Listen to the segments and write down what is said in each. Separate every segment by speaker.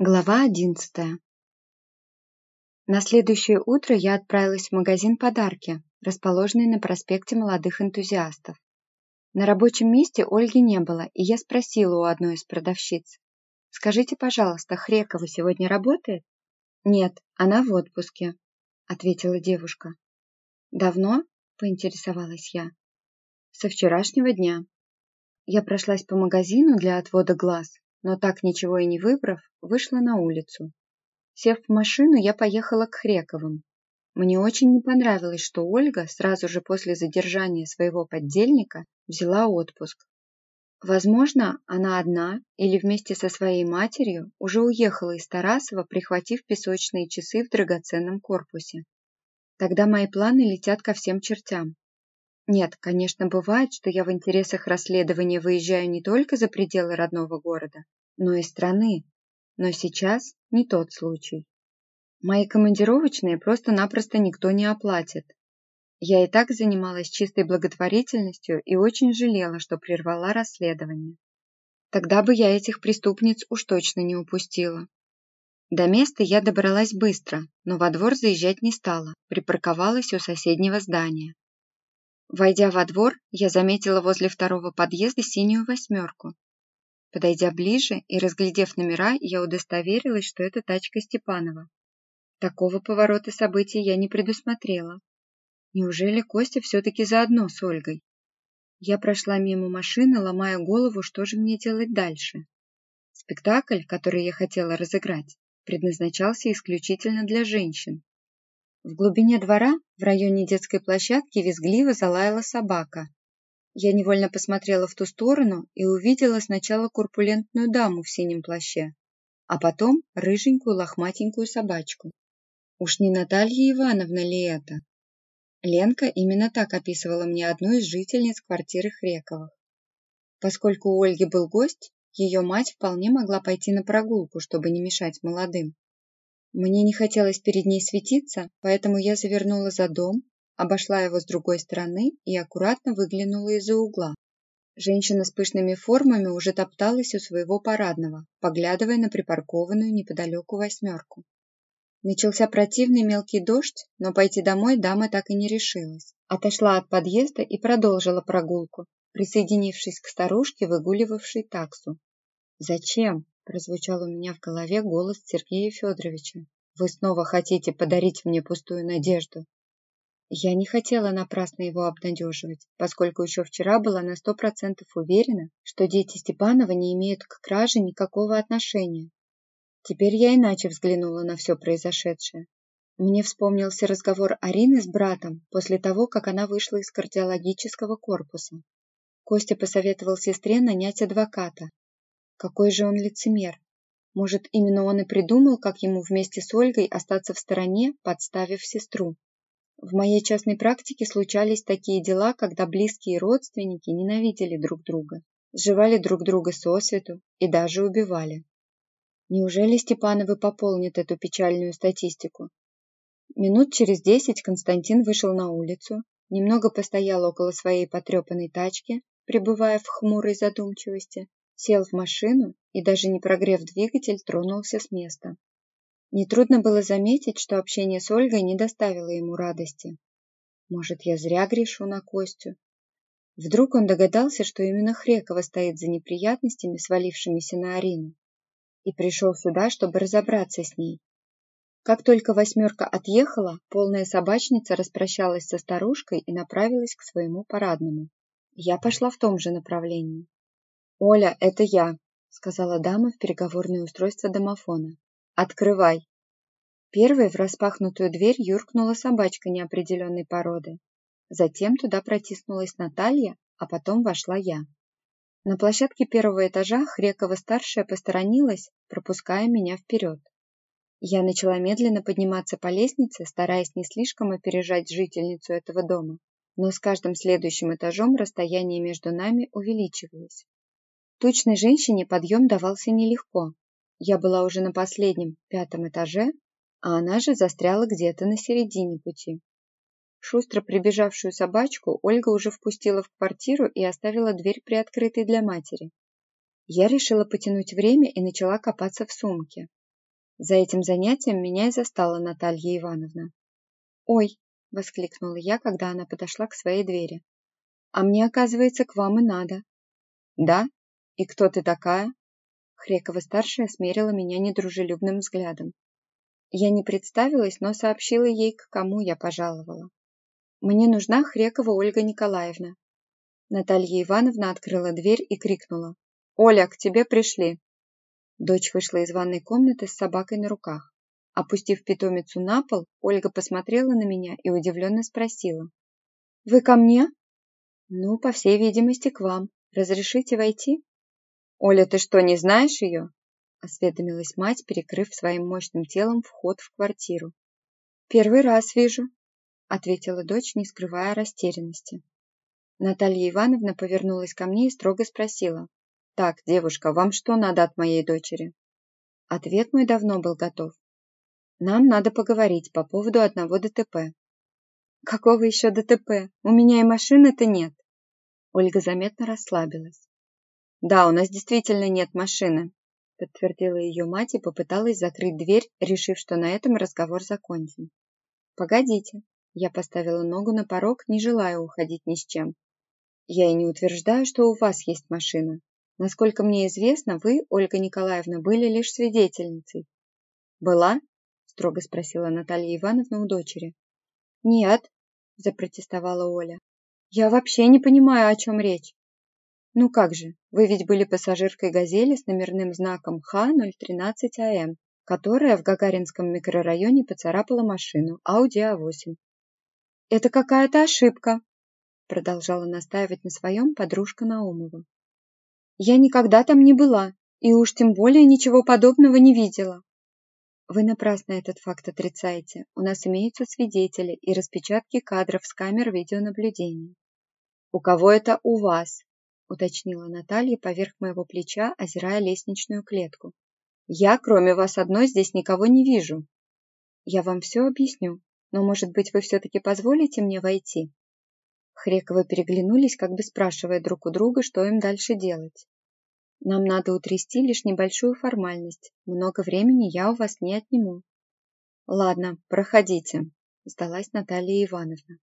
Speaker 1: Глава одиннадцатая. На следующее утро я отправилась в магазин подарки, расположенный на проспекте молодых энтузиастов. На рабочем месте Ольги не было, и я спросила у одной из продавщиц. «Скажите, пожалуйста, Хрекова сегодня работает?» «Нет, она в отпуске», — ответила девушка. «Давно?» — поинтересовалась я. «Со вчерашнего дня». Я прошлась по магазину для отвода глаз, но так ничего и не выбрав, вышла на улицу. Сев в машину, я поехала к Хрековым. Мне очень не понравилось, что Ольга сразу же после задержания своего поддельника взяла отпуск. Возможно, она одна или вместе со своей матерью уже уехала из Тарасова, прихватив песочные часы в драгоценном корпусе. Тогда мои планы летят ко всем чертям. Нет, конечно, бывает, что я в интересах расследования выезжаю не только за пределы родного города, но и страны. Но сейчас не тот случай. Мои командировочные просто-напросто никто не оплатит. Я и так занималась чистой благотворительностью и очень жалела, что прервала расследование. Тогда бы я этих преступниц уж точно не упустила. До места я добралась быстро, но во двор заезжать не стала, припарковалась у соседнего здания. Войдя во двор, я заметила возле второго подъезда синюю восьмерку. Подойдя ближе и разглядев номера, я удостоверилась, что это тачка Степанова. Такого поворота событий я не предусмотрела. Неужели Костя все-таки заодно с Ольгой? Я прошла мимо машины, ломая голову, что же мне делать дальше. Спектакль, который я хотела разыграть, предназначался исключительно для женщин. В глубине двора, в районе детской площадки, визгливо залаяла собака. Я невольно посмотрела в ту сторону и увидела сначала корпулентную даму в синем плаще, а потом рыженькую лохматенькую собачку. Уж не Наталья Ивановна ли это? Ленка именно так описывала мне одну из жительниц квартиры Хрековых. Поскольку у Ольги был гость, ее мать вполне могла пойти на прогулку, чтобы не мешать молодым. Мне не хотелось перед ней светиться, поэтому я завернула за дом, обошла его с другой стороны и аккуратно выглянула из-за угла. Женщина с пышными формами уже топталась у своего парадного, поглядывая на припаркованную неподалеку восьмерку. Начался противный мелкий дождь, но пойти домой дама так и не решилась. Отошла от подъезда и продолжила прогулку, присоединившись к старушке, выгуливавшей таксу. «Зачем?» прозвучал у меня в голове голос Сергея Федоровича. «Вы снова хотите подарить мне пустую надежду?» Я не хотела напрасно его обнадеживать, поскольку еще вчера была на сто процентов уверена, что дети Степанова не имеют к краже никакого отношения. Теперь я иначе взглянула на все произошедшее. Мне вспомнился разговор Арины с братом после того, как она вышла из кардиологического корпуса. Костя посоветовал сестре нанять адвоката, какой же он лицемер. Может, именно он и придумал, как ему вместе с Ольгой остаться в стороне, подставив сестру. В моей частной практике случались такие дела, когда близкие родственники ненавидели друг друга, сживали друг друга сосвету и даже убивали. Неужели Степановы пополнят эту печальную статистику? Минут через десять Константин вышел на улицу, немного постоял около своей потрепанной тачки, пребывая в хмурой задумчивости, сел в машину и, даже не прогрев двигатель, тронулся с места. Нетрудно было заметить, что общение с Ольгой не доставило ему радости. Может, я зря грешу на Костю? Вдруг он догадался, что именно Хрекова стоит за неприятностями, свалившимися на Арину, и пришел сюда, чтобы разобраться с ней. Как только восьмерка отъехала, полная собачница распрощалась со старушкой и направилась к своему парадному. Я пошла в том же направлении. «Оля, это я», — сказала дама в переговорное устройство домофона. «Открывай». Первой в распахнутую дверь юркнула собачка неопределенной породы. Затем туда протиснулась Наталья, а потом вошла я. На площадке первого этажа Хрекова-старшая посторонилась, пропуская меня вперед. Я начала медленно подниматься по лестнице, стараясь не слишком опережать жительницу этого дома, но с каждым следующим этажом расстояние между нами увеличивалось. Тучной женщине подъем давался нелегко. Я была уже на последнем, пятом этаже, а она же застряла где-то на середине пути. Шустро прибежавшую собачку Ольга уже впустила в квартиру и оставила дверь приоткрытой для матери. Я решила потянуть время и начала копаться в сумке. За этим занятием меня и застала Наталья Ивановна. «Ой!» – воскликнула я, когда она подошла к своей двери. «А мне, оказывается, к вам и надо». «Да? И кто ты такая?» Хрекова-старшая смерила меня недружелюбным взглядом. Я не представилась, но сообщила ей, к кому я пожаловала. «Мне нужна Хрекова Ольга Николаевна». Наталья Ивановна открыла дверь и крикнула. «Оля, к тебе пришли!» Дочь вышла из ванной комнаты с собакой на руках. Опустив питомицу на пол, Ольга посмотрела на меня и удивленно спросила. «Вы ко мне?» «Ну, по всей видимости, к вам. Разрешите войти?» «Оля, ты что, не знаешь ее?» осведомилась мать, перекрыв своим мощным телом вход в квартиру. «Первый раз вижу», ответила дочь, не скрывая растерянности. Наталья Ивановна повернулась ко мне и строго спросила. «Так, девушка, вам что надо от моей дочери?» Ответ мой давно был готов. «Нам надо поговорить по поводу одного ДТП». «Какого еще ДТП? У меня и машины-то нет». Ольга заметно расслабилась. «Да, у нас действительно нет машины», подтвердила ее мать и попыталась закрыть дверь, решив, что на этом разговор закончен. «Погодите», я поставила ногу на порог, не желая уходить ни с чем. «Я и не утверждаю, что у вас есть машина. Насколько мне известно, вы, Ольга Николаевна, были лишь свидетельницей». «Была?» – строго спросила Наталья Ивановна у дочери. «Нет», – запротестовала Оля. «Я вообще не понимаю, о чем речь. Ну как же, вы ведь были пассажиркой «Газели» с номерным знаком Х-013АМ, которая в Гагаринском микрорайоне поцарапала машину Audi A8. «Это какая-то ошибка», продолжала настаивать на своем подружка Наумова. «Я никогда там не была, и уж тем более ничего подобного не видела». Вы напрасно этот факт отрицаете. У нас имеются свидетели и распечатки кадров с камер видеонаблюдения. У кого это у вас? Уточнила Наталья поверх моего плеча, озирая лестничную клетку. «Я, кроме вас одной, здесь никого не вижу». «Я вам все объясню, но, может быть, вы все-таки позволите мне войти?» Хрековы переглянулись, как бы спрашивая друг у друга, что им дальше делать. «Нам надо утрясти лишь небольшую формальность. Много времени я у вас не отниму». «Ладно, проходите», – сдалась Наталья Ивановна.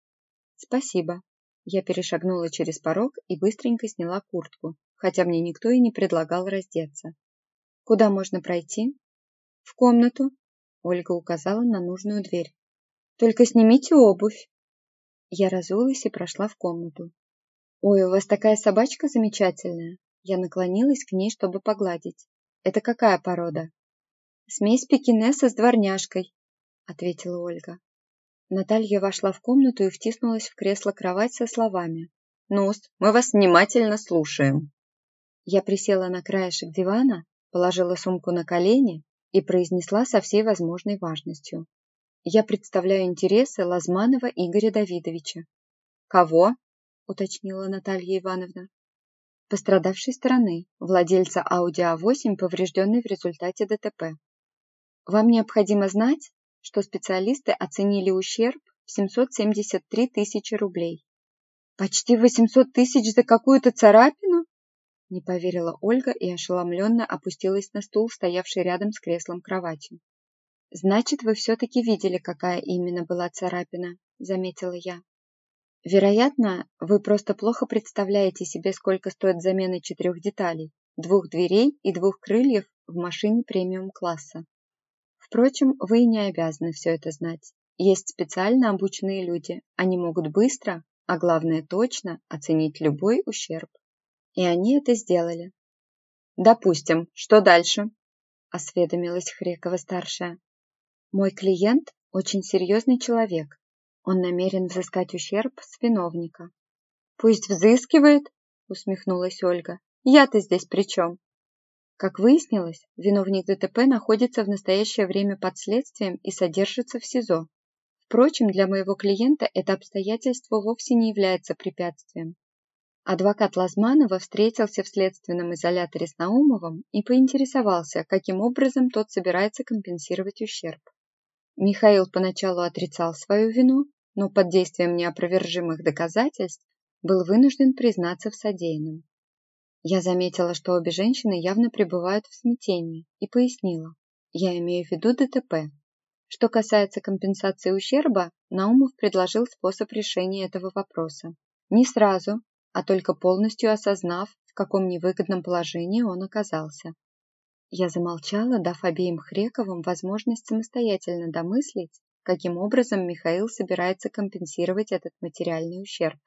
Speaker 1: «Спасибо», я перешагнула через порог и быстренько сняла куртку, хотя мне никто и не предлагал раздеться. «Куда можно пройти?» «В комнату», — Ольга указала на нужную дверь. «Только снимите обувь». Я разулась и прошла в комнату. «Ой, у вас такая собачка замечательная!» Я наклонилась к ней, чтобы погладить. «Это какая порода?» «Смесь пекинеса с дворняжкой», — ответила Ольга. Наталья вошла в комнату и втиснулась в кресло-кровать со словами. «Нус, мы вас внимательно слушаем». Я присела на краешек дивана, положила сумку на колени и произнесла со всей возможной важностью. «Я представляю интересы Лазманова Игоря Давидовича». «Кого?» – уточнила Наталья Ивановна. «Пострадавшей стороны, владельца Audi A8, поврежденной в результате ДТП. Вам необходимо знать, что специалисты оценили ущерб в 773 тысячи рублей. «Почти 800 тысяч за какую-то царапину?» Не поверила Ольга и ошеломленно опустилась на стул, стоявший рядом с креслом кровати. «Значит, вы все-таки видели, какая именно была царапина», — заметила я. «Вероятно, вы просто плохо представляете себе, сколько стоит замена четырех деталей, двух дверей и двух крыльев в машине премиум-класса. Впрочем, вы не обязаны все это знать. Есть специально обученные люди. Они могут быстро, а главное точно, оценить любой ущерб. И они это сделали. «Допустим, что дальше?» – осведомилась Хрекова-старшая. «Мой клиент – очень серьезный человек. Он намерен взыскать ущерб с виновника». «Пусть взыскивает», – усмехнулась Ольга. «Я-то здесь при чем?» Как выяснилось, виновник ДТП находится в настоящее время под следствием и содержится в СИЗО. Впрочем, для моего клиента это обстоятельство вовсе не является препятствием. Адвокат Лазманова встретился в следственном изоляторе с Наумовым и поинтересовался, каким образом тот собирается компенсировать ущерб. Михаил поначалу отрицал свою вину, но под действием неопровержимых доказательств был вынужден признаться в содеянном. Я заметила, что обе женщины явно пребывают в смятении, и пояснила. Я имею в виду ДТП. Что касается компенсации ущерба, Наумов предложил способ решения этого вопроса. Не сразу, а только полностью осознав, в каком невыгодном положении он оказался. Я замолчала, дав обеим Хрековым возможность самостоятельно домыслить, каким образом Михаил собирается компенсировать этот материальный ущерб.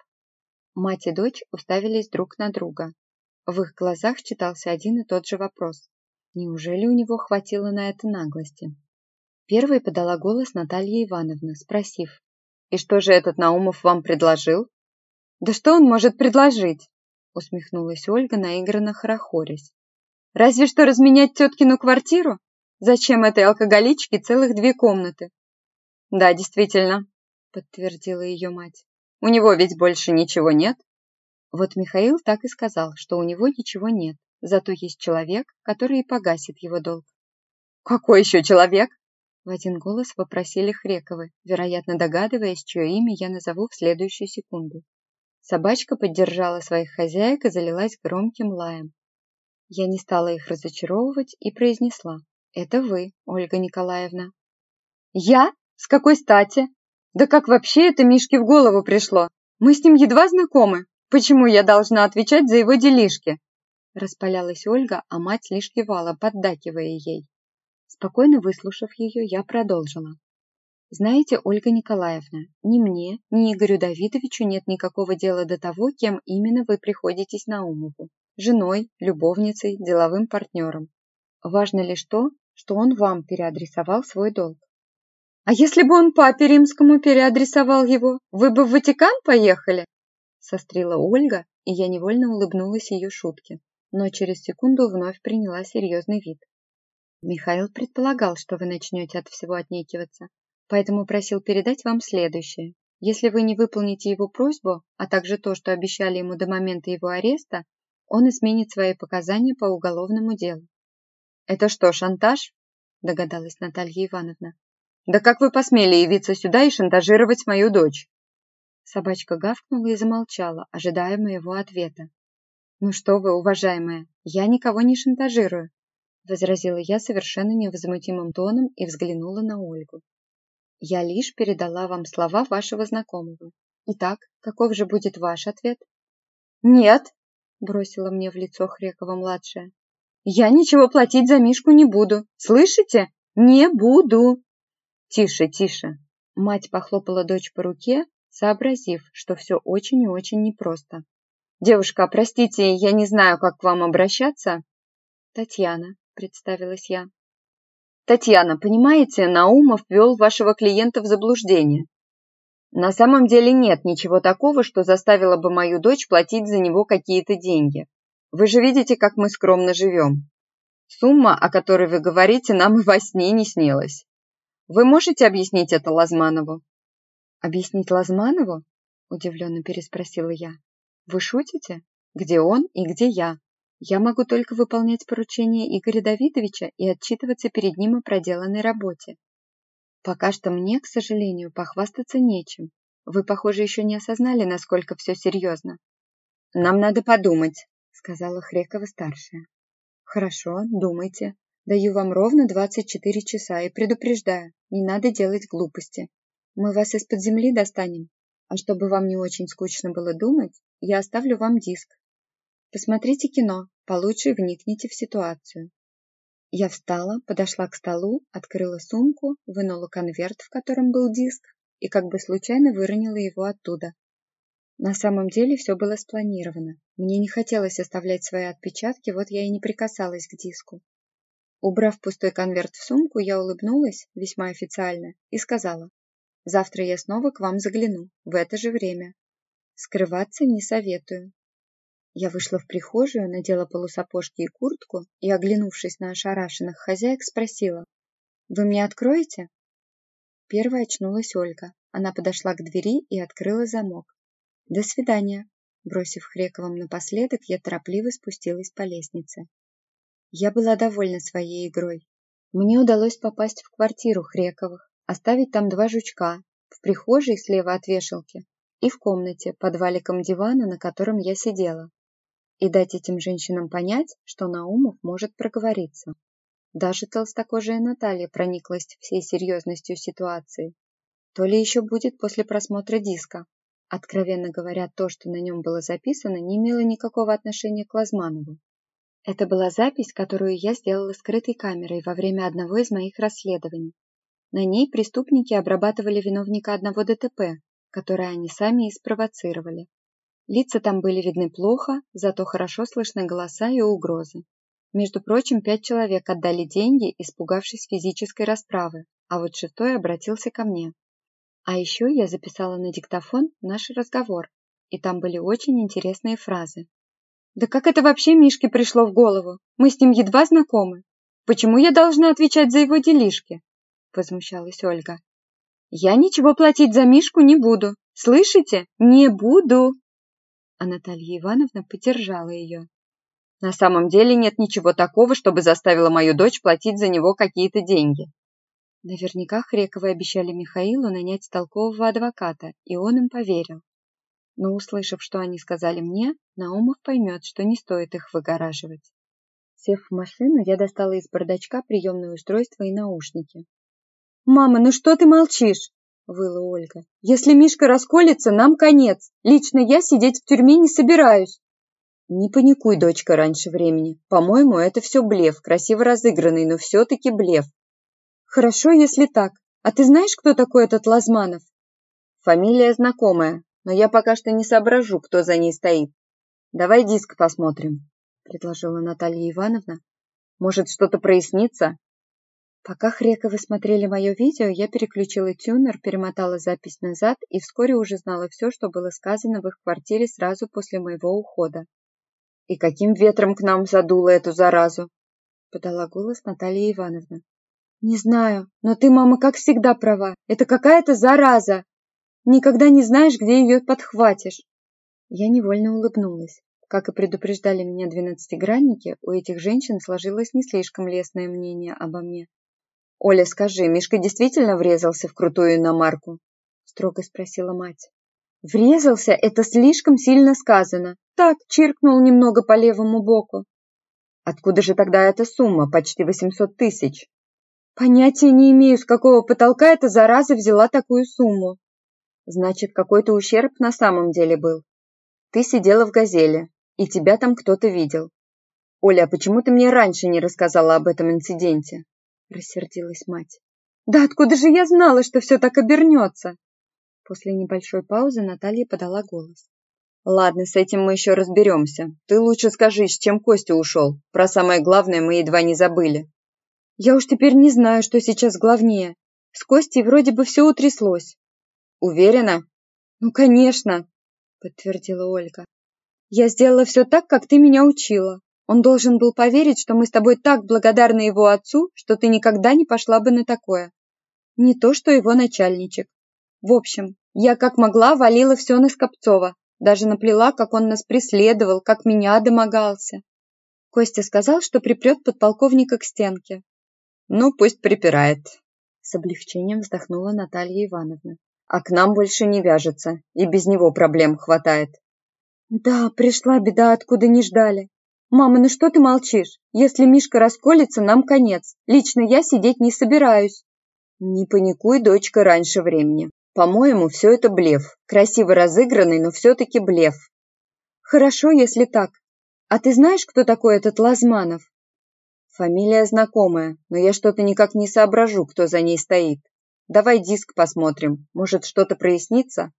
Speaker 1: Мать и дочь уставились друг на друга. В их глазах читался один и тот же вопрос. Неужели у него хватило на это наглости? Первой подала голос Наталья Ивановна, спросив, «И что же этот Наумов вам предложил?» «Да что он может предложить?» усмехнулась Ольга, наигранно хорохорясь. «Разве что разменять теткину квартиру? Зачем этой алкоголичке целых две комнаты?» «Да, действительно», подтвердила ее мать. «У него ведь больше ничего нет?» Вот Михаил так и сказал, что у него ничего нет, зато есть человек, который и погасит его долг. «Какой еще человек?» В один голос вопросили Хрековы, вероятно догадываясь, чье имя я назову в следующую секунду. Собачка поддержала своих хозяек и залилась громким лаем. Я не стала их разочаровывать и произнесла. «Это вы, Ольга Николаевна». «Я? С какой стати? Да как вообще это Мишке в голову пришло? Мы с ним едва знакомы. Почему я должна отвечать за его делишки?» Распалялась Ольга, а мать лишь кивала, поддакивая ей. Спокойно выслушав ее, я продолжила. Знаете, Ольга Николаевна, ни мне, ни Игорю Давидовичу нет никакого дела до того, кем именно вы приходитесь на Умову. Женой, любовницей, деловым партнером. Важно лишь то, что он вам переадресовал свой долг. А если бы он папе римскому переадресовал его, вы бы в Ватикан поехали? Сострила Ольга, и я невольно улыбнулась ее шутке, но через секунду вновь приняла серьезный вид. Михаил предполагал, что вы начнете от всего отнекиваться, поэтому просил передать вам следующее. Если вы не выполните его просьбу, а также то, что обещали ему до момента его ареста, он изменит свои показания по уголовному делу. «Это что, шантаж?» – догадалась Наталья Ивановна. «Да как вы посмели явиться сюда и шантажировать мою дочь?» Собачка гавкнула и замолчала, ожидая моего ответа. «Ну что вы, уважаемая, я никого не шантажирую возразила я совершенно невозмутимым тоном и взглянула на Ольгу. Я лишь передала вам слова вашего знакомого. Итак, каков же будет ваш ответ? Нет, бросила мне в лицо Хрекова-младшая. Я ничего платить за Мишку не буду. Слышите? Не буду. Тише, тише. Мать похлопала дочь по руке, сообразив, что все очень и очень непросто. Девушка, простите, я не знаю, как к вам обращаться. Татьяна, представилась я. Татьяна, понимаете, Наумов ввел вашего клиента в заблуждение. На самом деле нет ничего такого, что заставило бы мою дочь платить за него какие-то деньги. Вы же видите, как мы скромно живем. Сумма, о которой вы говорите, нам и во сне не снилась. Вы можете объяснить это Лазманову? Объяснить Лазманову? Удивленно переспросила я. Вы шутите? Где он и где я? Я могу только выполнять поручения Игоря Давидовича и отчитываться перед ним о проделанной работе. Пока что мне, к сожалению, похвастаться нечем. Вы, похоже, еще не осознали, насколько все серьезно. Нам надо подумать, сказала Хрекова-старшая. Хорошо, думайте. Даю вам ровно 24 часа и предупреждаю, не надо делать глупости. Мы вас из-под земли достанем. А чтобы вам не очень скучно было думать, я оставлю вам диск, Посмотрите кино, получше вникните в ситуацию. Я встала, подошла к столу, открыла сумку, вынула конверт, в котором был диск, и как бы случайно выронила его оттуда. На самом деле все было спланировано. Мне не хотелось оставлять свои отпечатки, вот я и не прикасалась к диску. Убрав пустой конверт в сумку, я улыбнулась, весьма официально, и сказала, «Завтра я снова к вам загляну, в это же время. Скрываться не советую, я вышла в прихожую, надела полусапожки и куртку и, оглянувшись на ошарашенных хозяек, спросила. «Вы мне откроете?» Первой очнулась Ольга. Она подошла к двери и открыла замок. «До свидания!» Бросив Хрековым напоследок, я торопливо спустилась по лестнице. Я была довольна своей игрой. Мне удалось попасть в квартиру Хрековых, оставить там два жучка, в прихожей слева от вешалки и в комнате под валиком дивана, на котором я сидела и дать этим женщинам понять, что Наумов может проговориться. Даже толстокожая Наталья прониклась всей серьезностью ситуации. То ли еще будет после просмотра диска. Откровенно говоря, то, что на нем было записано, не имело никакого отношения к Лазманову. Это была запись, которую я сделала скрытой камерой во время одного из моих расследований. На ней преступники обрабатывали виновника одного ДТП, которое они сами и спровоцировали. Лица там были видны плохо, зато хорошо слышны голоса и угрозы. Между прочим, пять человек отдали деньги, испугавшись физической расправы, а вот шестой обратился ко мне. А еще я записала на диктофон наш разговор, и там были очень интересные фразы. «Да как это вообще Мишке пришло в голову? Мы с ним едва знакомы. Почему я должна отвечать за его делишки?» Возмущалась Ольга. «Я ничего платить за Мишку не буду. Слышите? Не буду!» А Наталья Ивановна поддержала ее. На самом деле нет ничего такого, чтобы заставило мою дочь платить за него какие-то деньги. Наверняка Хрековы обещали Михаилу нанять толкового адвоката, и он им поверил. Но, услышав, что они сказали мне, Наумов поймет, что не стоит их выгораживать. Сев в машину, я достала из бардачка приемное устройство и наушники. «Мама, ну что ты молчишь?» – выла Ольга. «Если Мишка расколется, нам конец. Лично я сидеть в тюрьме не собираюсь». Не паникуй, дочка, раньше времени. По-моему, это все блеф, красиво разыгранный, но все-таки блеф. Хорошо, если так. А ты знаешь, кто такой этот Лазманов? Фамилия знакомая, но я пока что не соображу, кто за ней стоит. Давай диск посмотрим, предложила Наталья Ивановна. Может, что-то прояснится? Пока Хрековы смотрели мое видео, я переключила тюнер, перемотала запись назад и вскоре уже знала все, что было сказано в их квартире сразу после моего ухода. «И каким ветром к нам задуло эту заразу?» — подала голос Наталья Ивановна. «Не знаю, но ты, мама, как всегда права. Это какая-то зараза. Никогда не знаешь, где ее подхватишь». Я невольно улыбнулась. Как и предупреждали меня двенадцатигранники, у этих женщин сложилось не слишком лестное мнение обо мне. «Оля, скажи, Мишка действительно врезался в крутую иномарку?» — строго спросила мать. «Врезался — это слишком сильно сказано. Так, чиркнул немного по левому боку. Откуда же тогда эта сумма, почти 800 тысяч? Понятия не имею, с какого потолка эта зараза взяла такую сумму. Значит, какой-то ущерб на самом деле был. Ты сидела в «Газели», и тебя там кто-то видел. Оля, а почему ты мне раньше не рассказала об этом инциденте? Рассердилась мать. Да откуда же я знала, что все так обернется? После небольшой паузы Наталья подала голос. Ладно, с этим мы еще разберемся. Ты лучше скажи, с чем Костя ушел. Про самое главное мы едва не забыли. Я уж теперь не знаю, что сейчас главнее. С Костей вроде бы все утряслось. Уверена? Ну, конечно, подтвердила Ольга. Я сделала все так, как ты меня учила. Он должен был поверить, что мы с тобой так благодарны его отцу, что ты никогда не пошла бы на такое. Не то, что его начальничек. В общем, я как могла валила все на Скопцова, даже наплела, как он нас преследовал, как меня домогался. Костя сказал, что припрет подполковника к стенке. Ну, пусть припирает. С облегчением вздохнула Наталья Ивановна. А к нам больше не вяжется, и без него проблем хватает. Да, пришла беда, откуда не ждали. Мама, ну что ты молчишь? Если Мишка расколется, нам конец. Лично я сидеть не собираюсь. Не паникуй, дочка, раньше времени. По-моему, все это блеф. Красиво разыгранный, но все-таки блеф. Хорошо, если так. А ты знаешь, кто такой этот Лазманов? Фамилия знакомая, но я что-то никак не соображу, кто за ней стоит. Давай диск посмотрим, может, что-то прояснится?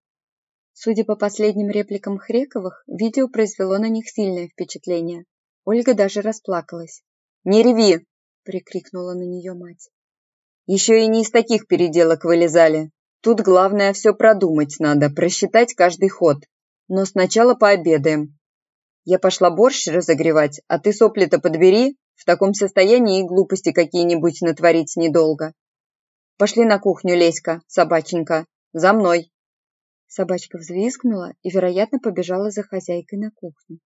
Speaker 1: Судя по последним репликам Хрековых, видео произвело на них сильное впечатление. Ольга даже расплакалась. «Не реви!» – прикрикнула на нее мать. «Еще и не из таких переделок вылезали. Тут главное все продумать надо, просчитать каждый ход. Но сначала пообедаем. Я пошла борщ разогревать, а ты сопли-то подбери. В таком состоянии и глупости какие-нибудь натворить недолго. Пошли на кухню, Леська, собаченька. За мной. Собачка взвизгнула и, вероятно, побежала за хозяйкой на кухню.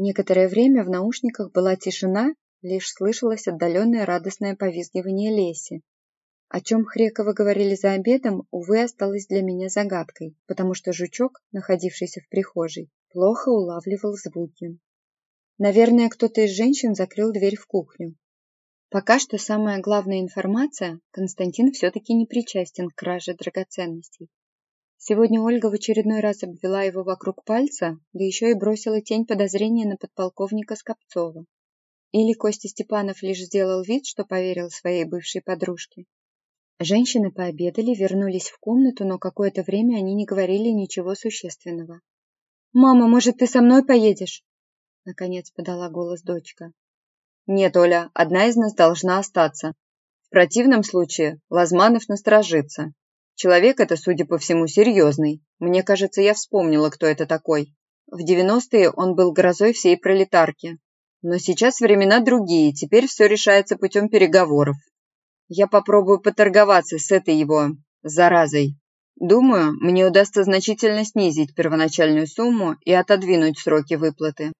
Speaker 1: Некоторое время в наушниках была тишина, лишь слышалось отдаленное радостное повизгивание Леси. О чем Хрековы говорили за обедом, увы, осталось для меня загадкой, потому что жучок, находившийся в прихожей, плохо улавливал звуки. Наверное, кто-то из женщин закрыл дверь в кухню. Пока что самая главная информация – Константин все-таки не причастен к краже драгоценностей. Сегодня Ольга в очередной раз обвела его вокруг пальца, да еще и бросила тень подозрения на подполковника Скопцова. Или Костя Степанов лишь сделал вид, что поверил своей бывшей подружке. Женщины пообедали, вернулись в комнату, но какое-то время они не говорили ничего существенного. «Мама, может, ты со мной поедешь?» Наконец подала голос дочка.
Speaker 2: «Нет, Оля, одна из нас должна остаться. В противном случае Лазманов насторожится. Человек это, судя по всему, серьезный. Мне кажется, я вспомнила, кто это такой. В 90-е он был грозой всей пролетарки. Но сейчас времена другие, теперь все решается путем переговоров. Я попробую поторговаться с этой его заразой. Думаю, мне удастся значительно снизить первоначальную сумму и отодвинуть сроки выплаты.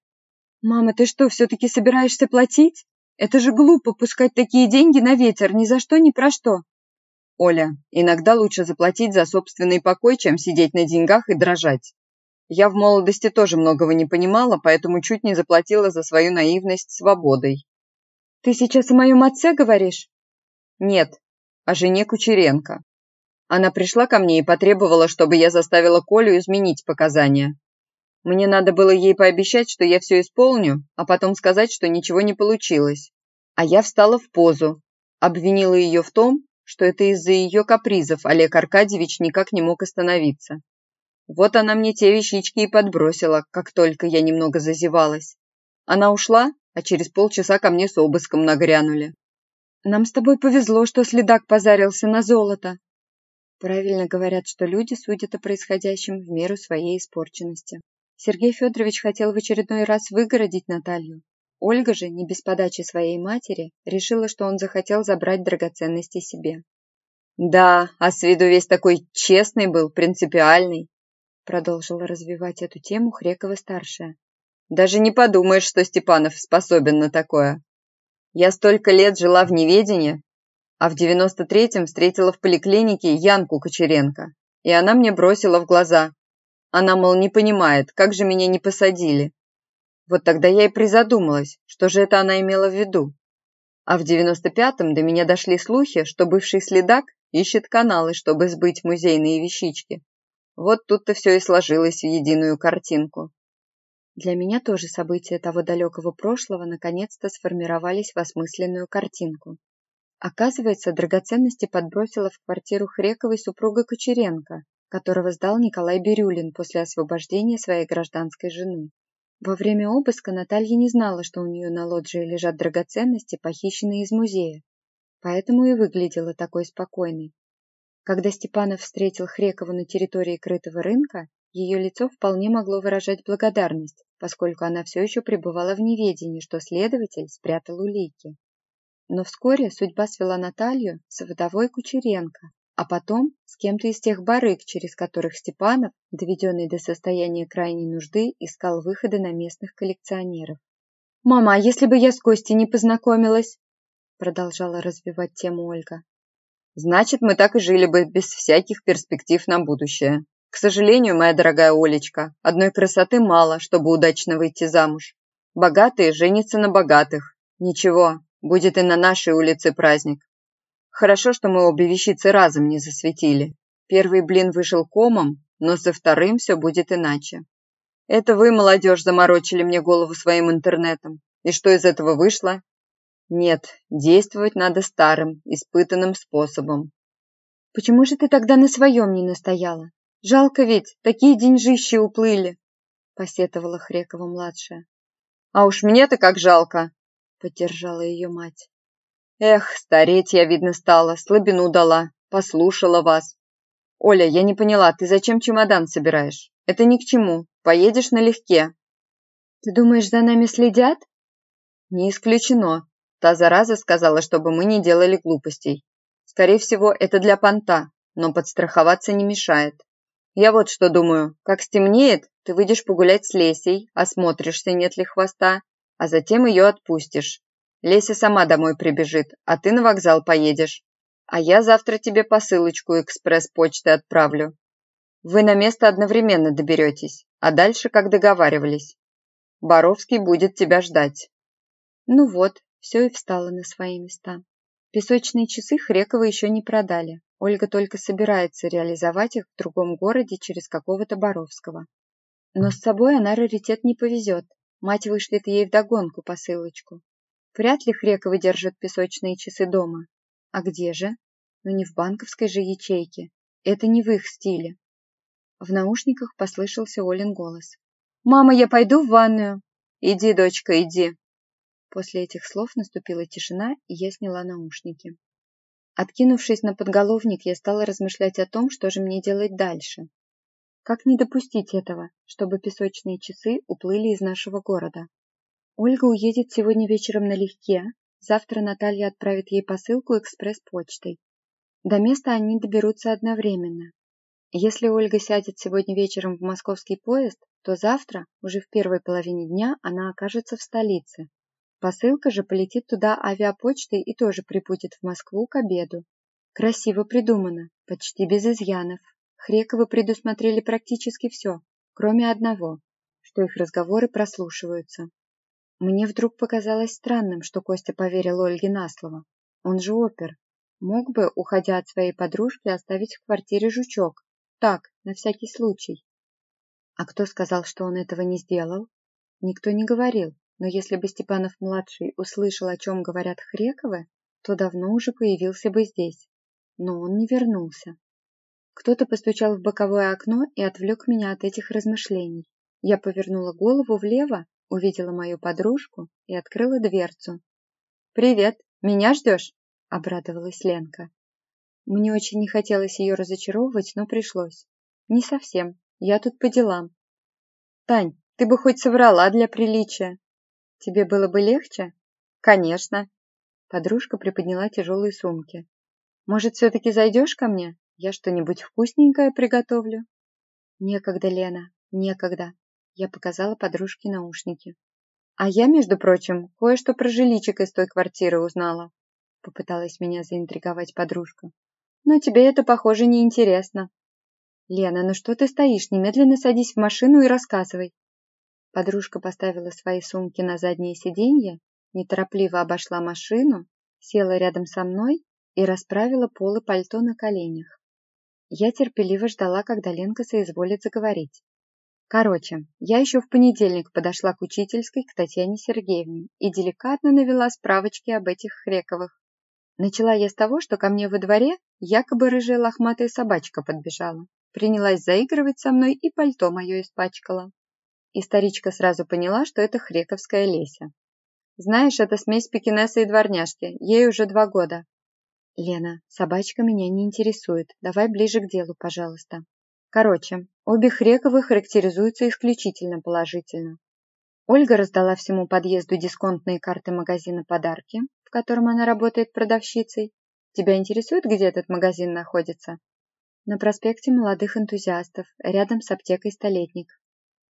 Speaker 1: «Мама, ты что, все-таки собираешься платить? Это же глупо пускать такие деньги на ветер, ни за что, ни про что!»
Speaker 2: «Оля, иногда лучше заплатить за собственный покой, чем сидеть на деньгах и дрожать. Я в молодости тоже многого не понимала, поэтому чуть не заплатила за свою наивность свободой».
Speaker 1: «Ты сейчас о моем отце говоришь?»
Speaker 2: «Нет, о жене Кучеренко. Она пришла ко мне и потребовала, чтобы я заставила Колю изменить показания. Мне надо было ей пообещать, что я все исполню, а потом сказать, что ничего не получилось. А я встала в позу, обвинила ее в том, что это из-за ее капризов Олег Аркадьевич никак не мог остановиться. Вот она мне те вещички и подбросила, как только я немного зазевалась. Она ушла, а через полчаса ко мне с обыском нагрянули.
Speaker 1: «Нам с тобой повезло, что следак позарился на золото», Правильно говорят, что люди судят о происходящем в меру своей испорченности. Сергей Федорович хотел в очередной раз выгородить Наталью. Ольга же, не без подачи своей матери, решила, что он захотел забрать драгоценности себе.
Speaker 2: «Да, а с виду весь такой честный был, принципиальный», продолжила развивать эту тему Хрекова-старшая. «Даже не подумаешь, что Степанов способен на такое. Я столько лет жила в неведении, а в 93-м встретила в поликлинике Янку Кочеренко, и она мне бросила в глаза. Она, мол, не понимает, как же меня не посадили. Вот тогда я и призадумалась, что же это она имела в виду. А в 95-м до меня дошли слухи, что бывший следак ищет каналы, чтобы сбыть музейные вещички. Вот тут-то все и сложилось в единую картинку.
Speaker 1: Для меня тоже события того далекого прошлого наконец-то сформировались в осмысленную картинку. Оказывается, драгоценности подбросила в квартиру Хрековой супруга Кочеренко, которого сдал Николай Бирюлин после освобождения своей гражданской жены. Во время обыска Наталья не знала, что у нее на лоджии лежат драгоценности, похищенные из музея, поэтому и выглядела такой спокойной. Когда Степанов встретил Хрекову на территории крытого рынка, ее лицо вполне могло выражать благодарность, поскольку она все еще пребывала в неведении, что следователь спрятал улики. Но вскоре судьба свела Наталью с вдовой Кучеренко, а потом с кем-то из тех барыг, через которых Степанов, доведенный до состояния крайней нужды, искал выхода на местных коллекционеров. «Мама, а если бы я с Костей не познакомилась?» Продолжала развивать тему Ольга.
Speaker 2: «Значит, мы так и жили бы без всяких перспектив на будущее. К сожалению, моя дорогая Олечка, одной красоты мало, чтобы удачно выйти замуж. Богатые женятся на богатых. Ничего, Будет и на нашей улице праздник. Хорошо, что мы обе вещицы разом не засветили. Первый блин вышел комом, но со вторым все будет иначе. Это вы, молодежь, заморочили мне голову своим интернетом. И что из этого вышло? Нет, действовать надо старым, испытанным способом.
Speaker 1: Почему же ты тогда на своем не настояла? Жалко ведь, такие деньжищи уплыли, посетовала Хрекова-младшая.
Speaker 2: А уж мне-то как жалко,
Speaker 1: поддержала ее мать.
Speaker 2: Эх, стареть я, видно, стала, слабину дала, послушала вас. Оля, я не поняла, ты зачем чемодан собираешь? Это ни к чему, поедешь налегке.
Speaker 1: Ты думаешь, за нами следят?
Speaker 2: Не исключено. Та зараза сказала, чтобы мы не делали глупостей. Скорее всего, это для понта, но подстраховаться не мешает. Я вот что думаю, как стемнеет, ты выйдешь погулять с Лесей, осмотришься, нет ли хвоста, а затем ее отпустишь. Леся сама домой прибежит, а ты на вокзал поедешь. А я завтра тебе посылочку экспресс-почты отправлю. Вы на место одновременно доберетесь, а дальше как договаривались. Боровский будет тебя ждать.
Speaker 1: Ну вот, все и встало на свои места. Песочные часы Хрекова еще не продали. Ольга только собирается реализовать их в другом городе через какого-то Боровского. Но с собой она раритет не повезет. Мать вышлет ей вдогонку посылочку. Вряд ли Хрековы держат песочные часы дома. А где же? Ну не в банковской же ячейке. Это не в их стиле. В наушниках послышался Олин голос. «Мама, я пойду в ванную!» «Иди, дочка, иди!» После этих слов наступила тишина, и я сняла наушники. Откинувшись на подголовник, я стала размышлять о том, что же мне делать дальше. Как не допустить этого, чтобы песочные часы уплыли из нашего города? Ольга уедет сегодня вечером налегке, завтра Наталья отправит ей посылку экспресс-почтой. До места они доберутся одновременно. Если Ольга сядет сегодня вечером в московский поезд, то завтра, уже в первой половине дня, она окажется в столице. Посылка же полетит туда авиапочтой и тоже прибудет в Москву к обеду. Красиво придумано, почти без изъянов. Хрековы предусмотрели практически все, кроме одного, что их разговоры прослушиваются. Мне вдруг показалось странным, что Костя поверил Ольге на слово. Он же опер. Мог бы, уходя от своей подружки, оставить в квартире жучок, так, на всякий случай. А кто сказал, что он этого не сделал? Никто не говорил, но если бы Степанов-младший услышал, о чем говорят Хрековы, то давно уже появился бы здесь. Но он не вернулся. Кто-то постучал в боковое окно и отвлек меня от этих размышлений. Я повернула голову влево, увидела мою подружку и открыла дверцу. «Привет! Меня ждешь?» – обрадовалась Ленка. Мне очень не хотелось ее разочаровывать, но пришлось. Не совсем. Я тут по делам. Тань, ты бы хоть соврала для приличия. Тебе было бы легче? Конечно. Подружка приподняла тяжелые сумки. Может, все-таки зайдешь ко мне? Я что-нибудь вкусненькое приготовлю. Некогда, Лена, некогда. Я показала подружке наушники. А я, между прочим, кое-что про жиличек из той квартиры узнала. Попыталась меня заинтриговать подружка. Но тебе это, похоже, не интересно. Лена, ну что ты стоишь? Немедленно садись в машину и рассказывай. Подружка поставила свои сумки на заднее сиденье, неторопливо обошла машину, села рядом со мной и расправила полы пальто на коленях. Я терпеливо ждала, когда Ленка соизволит заговорить. Короче, я еще в понедельник подошла к учительской к Татьяне Сергеевне и деликатно навела справочки об этих Хрековых. Начала я с того, что ко мне во дворе якобы рыжая лохматая собачка подбежала. Принялась заигрывать со мной и пальто мое испачкала. И старичка сразу поняла, что это хрековская Леся. Знаешь, это смесь пекинеса и дворняжки. Ей уже два года. Лена, собачка меня не интересует. Давай ближе к делу, пожалуйста. Короче, обе Хрековы характеризуются исключительно положительно. Ольга раздала всему подъезду дисконтные карты магазина подарки, в котором она работает продавщицей. Тебя интересует, где этот магазин находится? На проспекте молодых энтузиастов, рядом с аптекой «Столетник».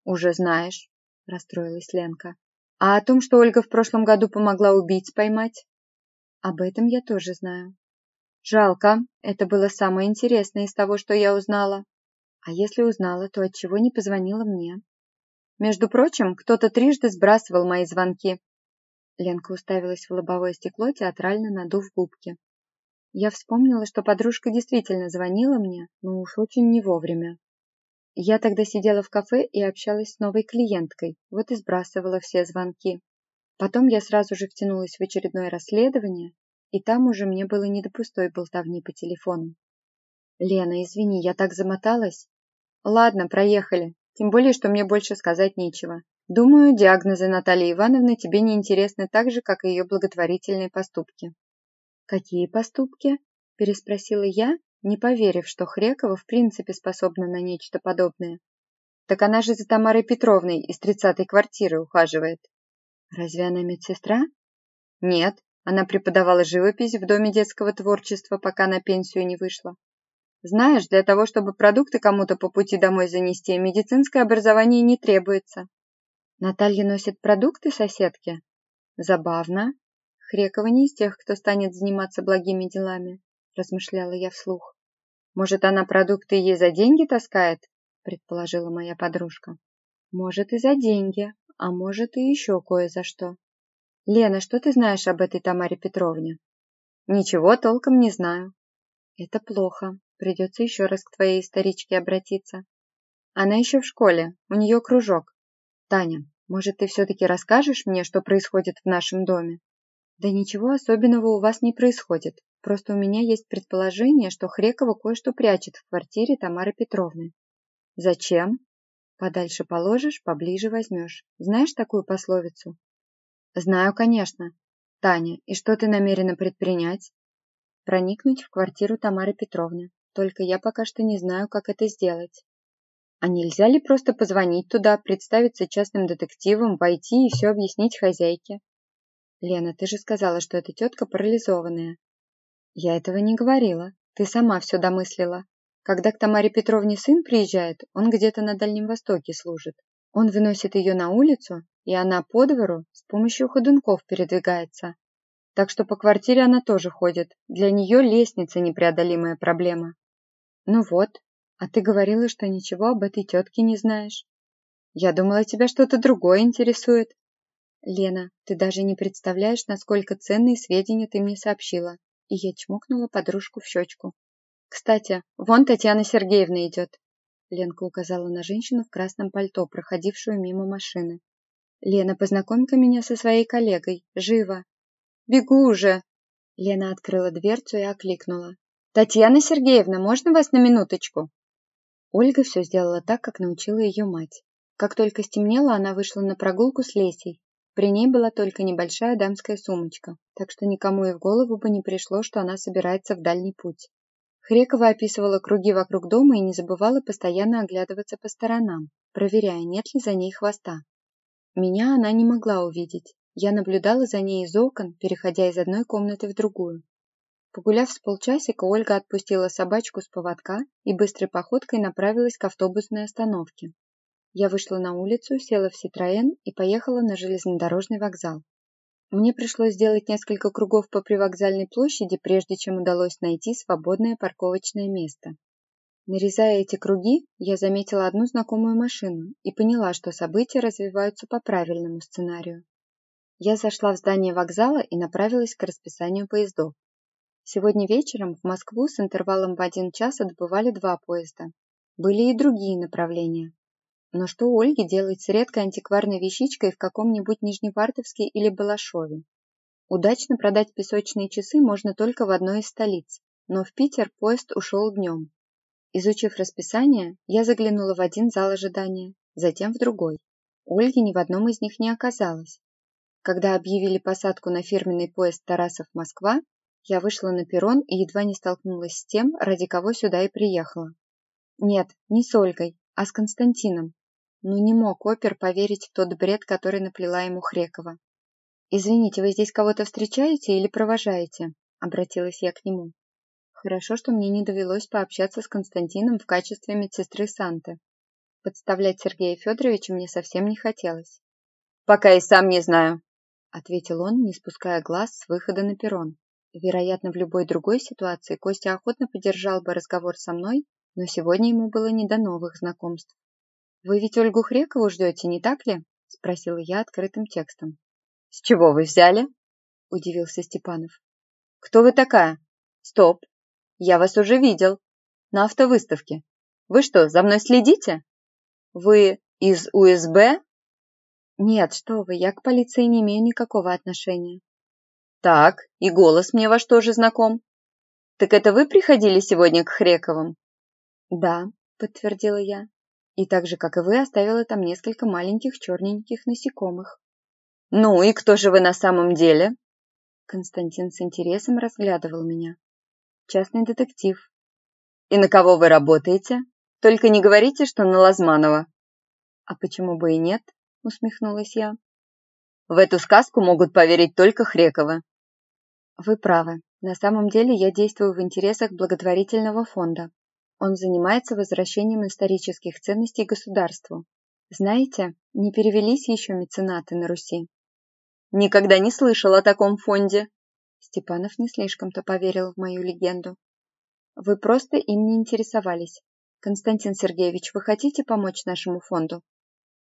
Speaker 1: Уже знаешь, расстроилась Ленка. А о том, что Ольга в прошлом году помогла убийц поймать? Об этом я тоже знаю. Жалко, это было самое интересное из того, что я узнала. А если узнала, то отчего не позвонила мне? Между прочим, кто-то трижды сбрасывал мои звонки, Ленка уставилась в лобовое стекло, театрально надув губки. Я вспомнила, что подружка действительно звонила мне, но уж очень не вовремя. Я тогда сидела в кафе и общалась с новой клиенткой, вот и сбрасывала все звонки. Потом я сразу же втянулась в очередное расследование, и там уже мне было не до пустой болтовни по телефону. «Лена, извини, я так замоталась». «Ладно, проехали, тем более, что мне больше сказать нечего. Думаю, диагнозы Натальи Ивановны тебе не интересны так же, как и ее благотворительные поступки. Какие поступки? Переспросила я, не поверив, что Хрекова в принципе способна на нечто подобное. Так она же за Тамарой Петровной из тридцатой квартиры ухаживает. Разве она медсестра? Нет, она преподавала живопись в Доме детского творчества, пока на пенсию не вышла. Знаешь, для того, чтобы продукты кому-то по пути домой занести, медицинское образование не требуется. Наталья носит продукты соседке? Забавно. Хрекова не из тех, кто станет заниматься благими делами, размышляла я вслух. Может, она продукты ей за деньги таскает? предположила моя подружка. Может, и за деньги, а может, и еще кое за что. Лена, что ты знаешь об этой Тамаре Петровне?
Speaker 2: Ничего толком не знаю.
Speaker 1: Это плохо. Придется еще раз к твоей историчке обратиться.
Speaker 2: Она еще в школе, у нее кружок.
Speaker 1: Таня, может, ты все-таки расскажешь мне, что происходит в нашем доме? Да ничего особенного у вас не происходит. Просто у меня есть предположение, что Хрекова кое-что прячет в квартире Тамары Петровны.
Speaker 2: Зачем?
Speaker 1: Подальше положишь, поближе возьмешь. Знаешь такую пословицу?
Speaker 2: Знаю, конечно.
Speaker 1: Таня, и что ты намерена предпринять? Проникнуть в квартиру Тамары Петровны. Только я пока что не знаю, как это сделать.
Speaker 2: А нельзя ли просто позвонить туда, представиться частным детективом, войти и все объяснить хозяйке?
Speaker 1: Лена, ты же сказала, что эта тетка парализованная.
Speaker 2: Я этого не говорила. Ты сама все домыслила. Когда к Тамаре Петровне сын приезжает, он где-то на Дальнем Востоке служит. Он выносит ее на улицу, и она по двору с помощью ходунков передвигается. Так что по квартире она тоже ходит. Для нее лестница непреодолимая проблема.
Speaker 1: Ну вот, а ты говорила, что ничего об этой тетке не знаешь.
Speaker 2: Я думала, тебя что-то другое интересует.
Speaker 1: Лена, ты даже не представляешь, насколько ценные сведения ты мне сообщила. И я чмокнула подружку в щечку. Кстати, вон Татьяна Сергеевна идет. Ленка указала на женщину в красном пальто, проходившую мимо машины. «Лена, познакомь-ка меня со своей коллегой. Живо!»
Speaker 2: «Бегу уже!»
Speaker 1: Лена открыла дверцу и окликнула.
Speaker 2: «Татьяна Сергеевна, можно вас на минуточку?»
Speaker 1: Ольга все сделала так, как научила ее мать. Как только стемнело, она вышла на прогулку с Лесей. При ней была только небольшая дамская сумочка, так что никому и в голову бы не пришло, что она собирается в дальний путь. Хрекова описывала круги вокруг дома и не забывала постоянно оглядываться по сторонам, проверяя, нет ли за ней хвоста. Меня она не могла увидеть. Я наблюдала за ней из окон, переходя из одной комнаты в другую. Погуляв с полчасика, Ольга отпустила собачку с поводка и быстрой походкой направилась к автобусной остановке. Я вышла на улицу, села в Ситроен и поехала на железнодорожный вокзал. Мне пришлось сделать несколько кругов по привокзальной площади, прежде чем удалось найти свободное парковочное место. Нарезая эти круги, я заметила одну знакомую машину и поняла, что события развиваются по правильному сценарию. Я зашла в здание вокзала и направилась к расписанию поездов. Сегодня вечером в Москву с интервалом в один час отбывали два поезда. Были и другие направления. Но что у Ольги делать с редкой антикварной вещичкой в каком-нибудь Нижневартовске или Балашове? Удачно продать песочные часы можно только в одной из столиц, но в Питер поезд ушел днем. Изучив расписание, я заглянула в один зал ожидания, затем в другой. Ольги ни в одном из них не оказалось. Когда объявили посадку на фирменный поезд Тарасов-Москва, я вышла на перрон и едва не столкнулась с тем, ради кого сюда и приехала. Нет, не с Ольгой, а с Константином. Но не мог опер поверить в тот бред, который наплела ему Хрекова. «Извините, вы здесь кого-то встречаете или провожаете?» – обратилась я к нему. Хорошо, что мне не довелось пообщаться с Константином в качестве медсестры Санты. Подставлять Сергея Федоровича мне совсем не хотелось.
Speaker 2: «Пока и сам не знаю», –
Speaker 1: ответил он, не спуская глаз с выхода на перрон. Вероятно, в любой другой ситуации Костя охотно поддержал бы разговор со мной, но сегодня ему было не до новых знакомств. «Вы ведь Ольгу Хрекову ждете, не так ли?» – спросила я открытым текстом.
Speaker 2: «С чего вы взяли?» – удивился Степанов. «Кто вы такая? Стоп! Я вас уже видел. На автовыставке. Вы что, за мной следите? Вы из УСБ?»
Speaker 1: «Нет, что вы, я к полиции не имею никакого отношения.
Speaker 2: Так, и голос мне ваш тоже знаком. Так это вы приходили сегодня к Хрековым?
Speaker 1: Да, подтвердила я. И так же, как и вы, оставила там несколько маленьких черненьких насекомых.
Speaker 2: Ну и кто же вы на самом деле?
Speaker 1: Константин с интересом разглядывал меня. Частный детектив.
Speaker 2: И на кого вы работаете? Только не говорите, что на Лазманова.
Speaker 1: А почему бы и нет? Усмехнулась я.
Speaker 2: В эту сказку могут поверить только Хрековы.
Speaker 1: Вы правы. На самом деле я действую в интересах благотворительного фонда. Он занимается возвращением исторических ценностей государству. Знаете, не перевелись еще меценаты на Руси.
Speaker 2: Никогда не слышал о таком фонде.
Speaker 1: Степанов не слишком-то поверил в мою легенду. Вы просто им не интересовались. Константин Сергеевич, вы хотите помочь нашему фонду?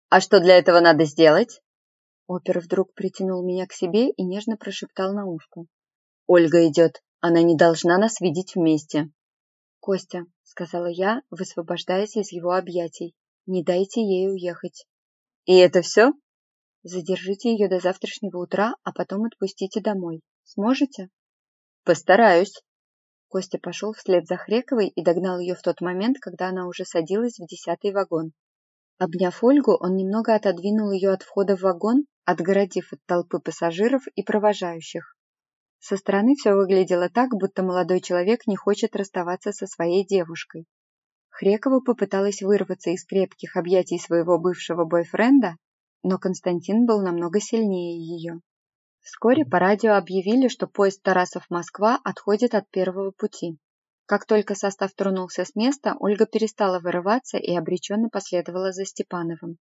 Speaker 2: А что для этого надо сделать?
Speaker 1: Опер вдруг притянул меня к себе и нежно прошептал на ушко.
Speaker 2: «Ольга идет. Она не должна нас видеть вместе».
Speaker 1: «Костя», — сказала я, высвобождаясь из его объятий, — «не дайте ей уехать».
Speaker 2: «И это все?»
Speaker 1: «Задержите ее до завтрашнего утра, а потом отпустите домой. Сможете?»
Speaker 2: «Постараюсь».
Speaker 1: Костя пошел вслед за Хрековой и догнал ее в тот момент, когда она уже садилась в десятый вагон. Обняв Ольгу, он немного отодвинул ее от входа в вагон, отгородив от толпы пассажиров и провожающих. Со стороны все выглядело так, будто молодой человек не хочет расставаться со своей девушкой. Хрекова попыталась вырваться из крепких объятий своего бывшего бойфренда, но Константин был намного сильнее ее. Вскоре по радио объявили, что поезд Тарасов-Москва отходит от первого пути. Как только состав тронулся с места, Ольга перестала вырываться и обреченно последовала за Степановым.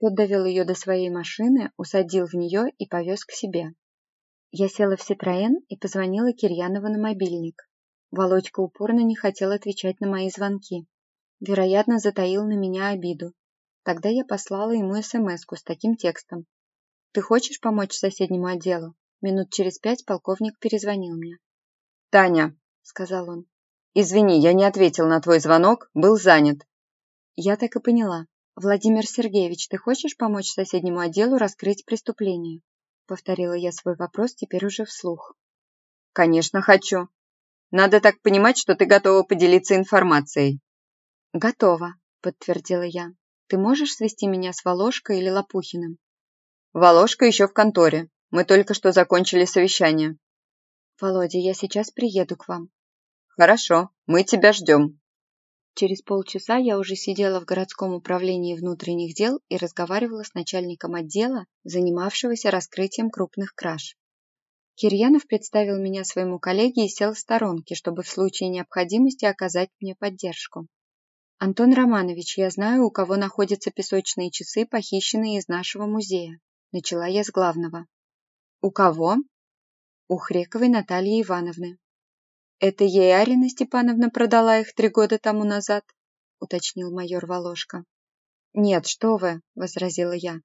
Speaker 1: Тот довел ее до своей машины, усадил в нее и повез к себе. Я села в Ситроен и позвонила Кирьянову на мобильник. Володька упорно не хотел отвечать на мои звонки. Вероятно, затаил на меня обиду. Тогда я послала ему смс с таким текстом. «Ты хочешь помочь соседнему отделу?» Минут через пять полковник перезвонил мне.
Speaker 2: «Таня», — сказал он, — «извини, я не ответил на твой звонок, был занят».
Speaker 1: Я так и поняла. «Владимир Сергеевич, ты хочешь помочь соседнему отделу раскрыть преступление?» Повторила я свой вопрос теперь уже вслух.
Speaker 2: «Конечно хочу. Надо так понимать, что ты готова поделиться информацией».
Speaker 1: «Готова», — подтвердила я. «Ты можешь свести меня с Волошкой или Лопухиным?»
Speaker 2: «Волошка еще в конторе. Мы только что закончили совещание».
Speaker 1: «Володя, я сейчас приеду к вам».
Speaker 2: «Хорошо, мы тебя ждем».
Speaker 1: Через полчаса я уже сидела в городском управлении внутренних дел и разговаривала с начальником отдела, занимавшегося раскрытием крупных краж. Кирьянов представил меня своему коллеге и сел в сторонке, чтобы в случае необходимости оказать мне поддержку. «Антон Романович, я знаю, у кого находятся песочные часы, похищенные из нашего музея», начала я с главного. «У кого?» «У Хрековой Натальи Ивановны», «Это ей Арина Степановна продала их три года тому назад?» – уточнил майор Волошка. «Нет, что вы!» – возразила я.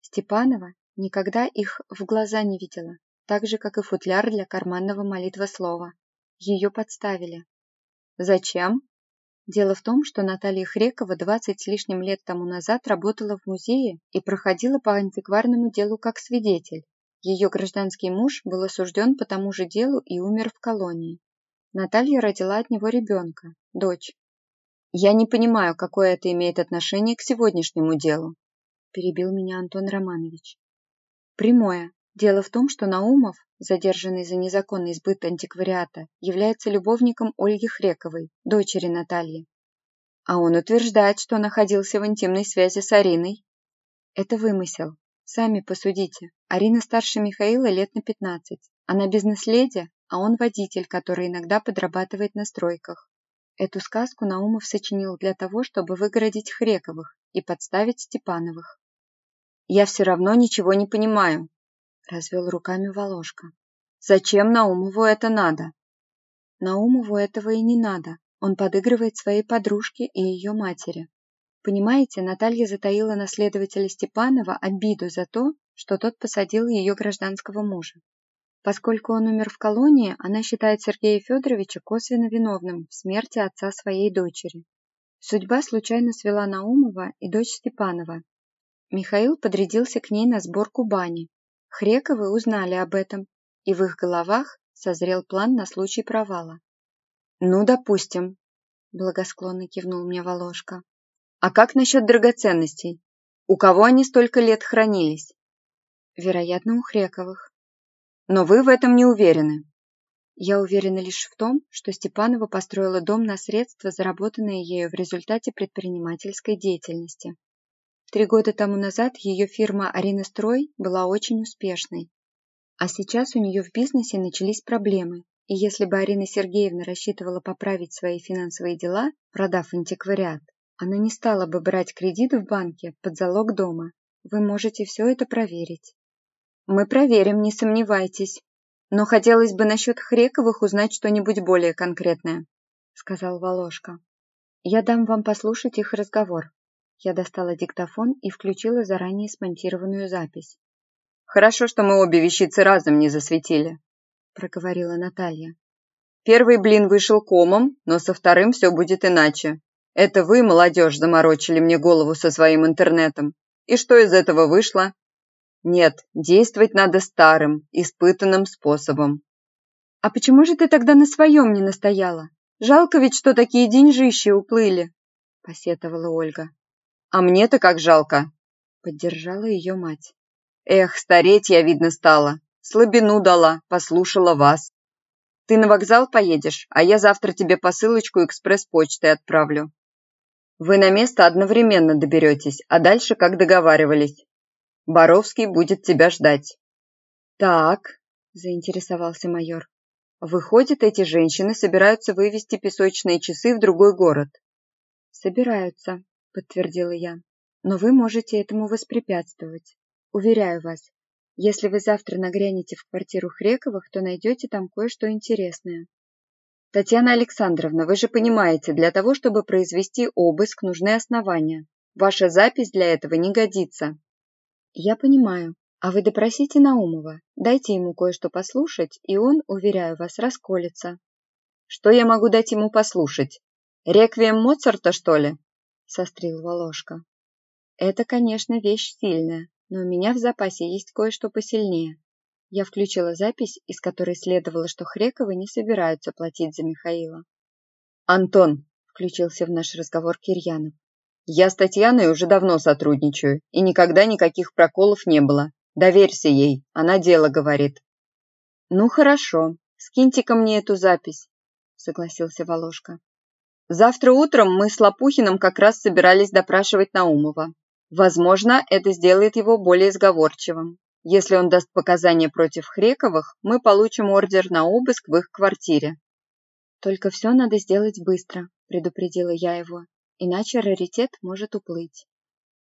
Speaker 1: Степанова никогда их в глаза не видела, так же, как и футляр для карманного молитвослова. Ее подставили. Зачем? Дело в том, что Наталья Хрекова 20 с лишним лет тому назад работала в музее и проходила по антикварному делу как свидетель. Ее гражданский муж был осужден по тому же делу и умер в колонии. Наталья родила от него ребенка, дочь. «Я не понимаю, какое это имеет отношение к сегодняшнему делу», перебил меня Антон Романович. «Прямое. Дело в том, что Наумов, задержанный за незаконный сбыт антиквариата, является любовником Ольги Хрековой, дочери Натальи. А он утверждает, что находился в интимной связи с Ариной. Это вымысел. Сами посудите. Арина старше Михаила лет на 15. Она бизнес-леди, а он водитель, который иногда подрабатывает на стройках. Эту сказку Наумов сочинил для того, чтобы выгородить Хрековых и подставить Степановых.
Speaker 2: «Я все равно ничего не понимаю», – развел руками Волошка. «Зачем Наумову это надо?»
Speaker 1: Наумову этого и не надо. Он подыгрывает своей подружке и ее матери. Понимаете, Наталья затаила на следователя Степанова обиду за то, что тот посадил ее гражданского мужа. Поскольку он умер в колонии, она считает Сергея Федоровича косвенно виновным в смерти отца своей дочери. Судьба случайно свела Наумова и дочь Степанова. Михаил подрядился к ней на сборку бани. Хрековы узнали об этом, и в их головах созрел план на случай провала.
Speaker 2: «Ну, допустим», – благосклонно кивнул мне Волошка. «А как насчет драгоценностей? У кого они столько лет хранились?»
Speaker 1: «Вероятно, у Хрековых.
Speaker 2: Но вы в этом не уверены.
Speaker 1: Я уверена лишь в том, что Степанова построила дом на средства, заработанные ею в результате предпринимательской деятельности. Три года тому назад ее фирма «Арина Строй» была очень успешной. А сейчас у нее в бизнесе начались проблемы, и если бы Арина Сергеевна рассчитывала поправить свои финансовые дела, продав антиквариат, она не стала бы брать кредит в банке под залог дома. Вы можете все это проверить.
Speaker 2: Мы проверим, не сомневайтесь. Но хотелось бы насчет Хрековых узнать что-нибудь более конкретное, сказал Волошка.
Speaker 1: Я дам вам послушать их разговор. Я достала диктофон и включила заранее смонтированную запись.
Speaker 2: Хорошо, что мы обе вещицы разом не засветили», – проговорила Наталья. «Первый блин вышел комом, но со вторым все будет иначе. Это вы, молодежь, заморочили мне голову со своим интернетом. И что из этого вышло? Нет, действовать надо старым, испытанным способом.
Speaker 1: А почему же ты тогда на своем не настояла? Жалко ведь, что такие деньжищи уплыли, посетовала Ольга.
Speaker 2: А мне-то как жалко, поддержала ее мать. Эх, стареть я, видно, стала. Слабину дала, послушала вас. Ты на вокзал поедешь, а я завтра тебе посылочку экспресс-почтой отправлю. Вы на место одновременно доберетесь, а дальше как договаривались. Боровский будет тебя ждать.
Speaker 1: Так, заинтересовался майор.
Speaker 2: Выходит, эти женщины собираются вывести песочные часы в другой город.
Speaker 1: Собираются, подтвердила я. Но вы можете этому воспрепятствовать. Уверяю вас, если вы завтра нагрянете в квартиру Хрековых, то найдете там кое-что интересное.
Speaker 2: Татьяна Александровна, вы же понимаете, для того, чтобы произвести обыск, нужны основания. Ваша запись для этого не годится.
Speaker 1: Я понимаю. А вы допросите Наумова, дайте ему кое-что послушать, и он, уверяю вас, расколется.
Speaker 2: Что я могу дать ему послушать? Реквием Моцарта, что ли? Сострил Волошка.
Speaker 1: Это, конечно, вещь сильная, но у меня в запасе есть кое-что посильнее. Я включила запись, из которой следовало, что Хрековы не собираются платить за Михаила.
Speaker 2: «Антон», – включился в наш разговор Кирьянов, я с Татьяной уже давно сотрудничаю, и никогда никаких проколов не было. Доверься ей, она дело говорит.
Speaker 1: Ну хорошо, скиньте ко мне эту запись, согласился Волошка.
Speaker 2: Завтра утром мы с Лопухиным как раз собирались допрашивать Наумова. Возможно, это сделает его более сговорчивым. Если он даст показания против Хрековых, мы получим ордер на обыск в их квартире.
Speaker 1: Только все надо сделать быстро, предупредила я его иначе раритет может уплыть.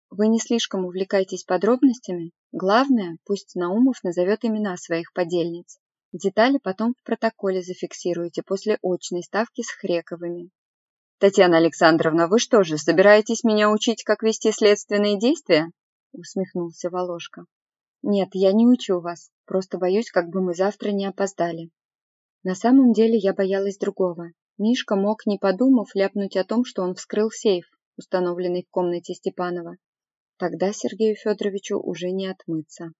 Speaker 1: Вы не слишком увлекайтесь подробностями. Главное, пусть Наумов назовет имена своих подельниц. Детали потом в протоколе зафиксируете после очной ставки с Хрековыми.
Speaker 2: «Татьяна Александровна, вы что же, собираетесь меня учить, как вести следственные действия?» усмехнулся Волошка.
Speaker 1: «Нет, я не учу вас, просто боюсь, как бы мы завтра не опоздали». На самом деле я боялась другого. Мишка мог, не подумав, ляпнуть о том, что он вскрыл сейф, установленный в комнате Степанова. Тогда Сергею Федоровичу уже не отмыться.